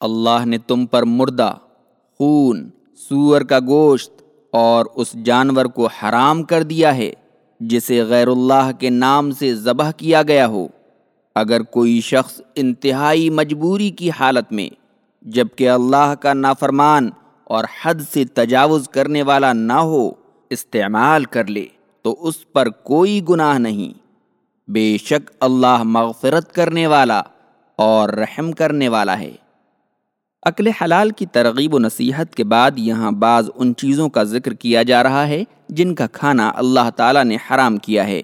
اللہ نے تم پر مردہ، خون، سور کا گوشت اور اس جانور کو حرام کر دیا ہے، جسے غیر اللہ کے نام سے ذبح کیا گیا ہو۔ اگر کوئی شخص انتہائی مجبوری کی حالت میں، جبکہ اللہ کا نافرمان اور حد سے تجاوز کرنے والا نہ ہو، استعمال کر لے، تو اس پر کوئی گناہ نہیں۔ بے شک اللہ مغفرت کرنے والا اور رحم کرنے والا ہے۔ عقل حلال کی ترغیب و نصیحت کے بعد یہاں بعض ان چیزوں کا ذکر کیا جا رہا ہے جن کا کھانا اللہ تعالیٰ نے حرام کیا ہے۔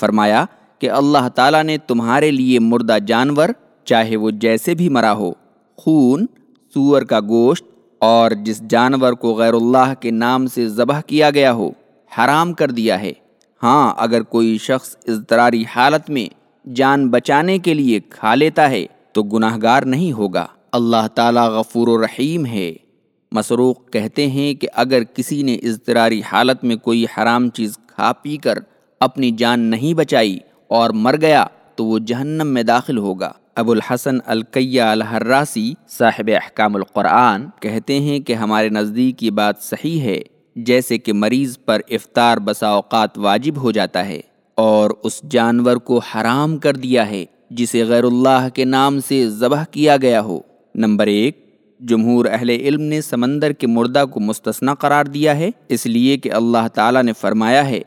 فرمایا کہ اللہ تعالیٰ نے تمہارے لیے مردہ جانور، چاہے وہ جیسے بھی مرا ہو، خون، سور کا گوشت اور جس جانور کو غیر اللہ کے نام سے ذبح کیا گیا ہو، حرام کر دیا ہے۔ ہاں اگر کوئی شخص اضطراری حالت میں جان بچانے کے لیے کھا لیتا ہے تو گناہ گار نہیں ہوگا۔ اللہ تعالیٰ غفور و رحیم ہے۔ مسروق کہتے ہیں کہ اگر کسی نے اضطراری حالت میں کوئی حرام چیز کھا پی کر اپنی جان نہیں بچائی اور مر گیا تو وہ جہنم میں داخل ہوگا۔ ابو الحسن القیہ الحراسی صاحب احکام القرآن کہتے ہیں کہ ہمارے نزدیک یہ بات صحیح ہے، جیسے کہ مریض پر افطار بسا اوقات واجب ہو جاتا ہے اور اس جانور کو حرام کر دیا ہے، جسے غیر اللہ کے نام سے ذبح کیا گیا ہو۔ نمبر ایک، جمہور اہل علم نے سمندر کے مردہ کو مستثنا قرار دیا ہے، اس لیے کہ اللہ تعالیٰ نے فرمایا ہے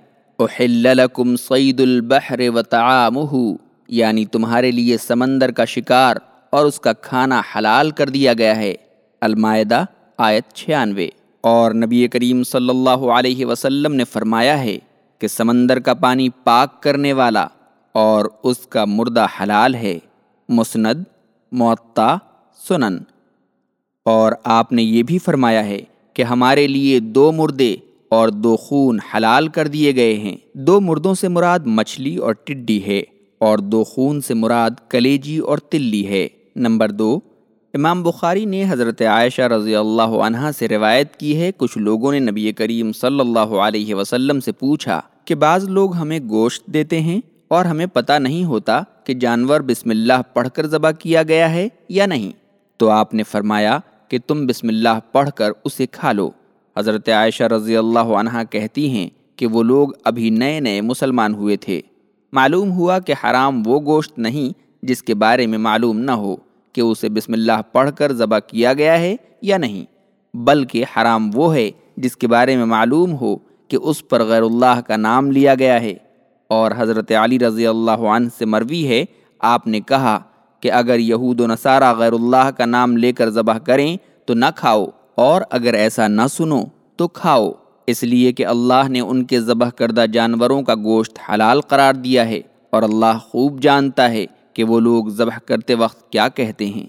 لکم سعید البحر و یعنی تمہارے لیے سمندر کا شکار اور اس کا کھانا حلال کر دیا گیا ہے۔ المائدہ، آیت چھیانوے۔ اور نبی کریم صلی اللہ علیہ وسلم نے فرمایا ہے کہ سمندر کا پانی پاک کرنے والا اور اس کا مردہ حلال ہے۔ مسند معطا سنن۔ اور آپ نے یہ بھی فرمایا ہے کہ ہمارے لیے دو مردے اور دو خون حلال کر دیے گئے ہیں۔ دو مردوں سے مراد مچھلی اور ٹڈی ہے اور دو خون سے مراد کلیجی اور تلی ہے۔ نمبر دو، امام بخاری نے حضرت عائشہ رضی اللہ عنہ سے روایت کی ہے۔ کچھ لوگوں نے نبی کریم صلی اللہ علیہ وسلم سے پوچھا کہ بعض لوگ ہمیں گوشت دیتے ہیں اور ہمیں پتہ نہیں ہوتا کہ جانور بسم اللہ پڑھ کر ذبح کیا گیا ہے یا نہیں۔ تو آپ نے فرمایا کہ تم بسم اللہ پڑھ کر اسے کھا لو۔ حضرت عائشہ رضی اللہ عنہ کہتی ہیں کہ وہ لوگ ابھی نئے نئے مسلمان ہوئے تھے۔ معلوم ہوا کہ حرام وہ گوشت نہیں جس کے بارے میں معلوم نہ ہو کہ اسے بسم اللہ پڑھ کر ذبح کیا گیا ہے یا نہیں، بلکہ حرام وہ ہے جس کے بارے میں معلوم ہو کہ اس پر غیر اللہ کا نام لیا گیا ہے۔ اور حضرت علی رضی اللہ عنہ سے مروی ہے، آپ نے کہا کہ اگر یہود و نصارہ غیر اللہ کا نام لے کر ذبح کریں تو نہ کھاؤ، اور اگر ایسا نہ سنو تو کھاؤ۔ اس لیے کہ اللہ نے ان کے ذبح کردہ جانوروں کا گوشت حلال قرار دیا ہے، اور اللہ خوب جانتا ہے کہ وہ لوگ ذبح کرتے وقت کیا کہتے ہیں۔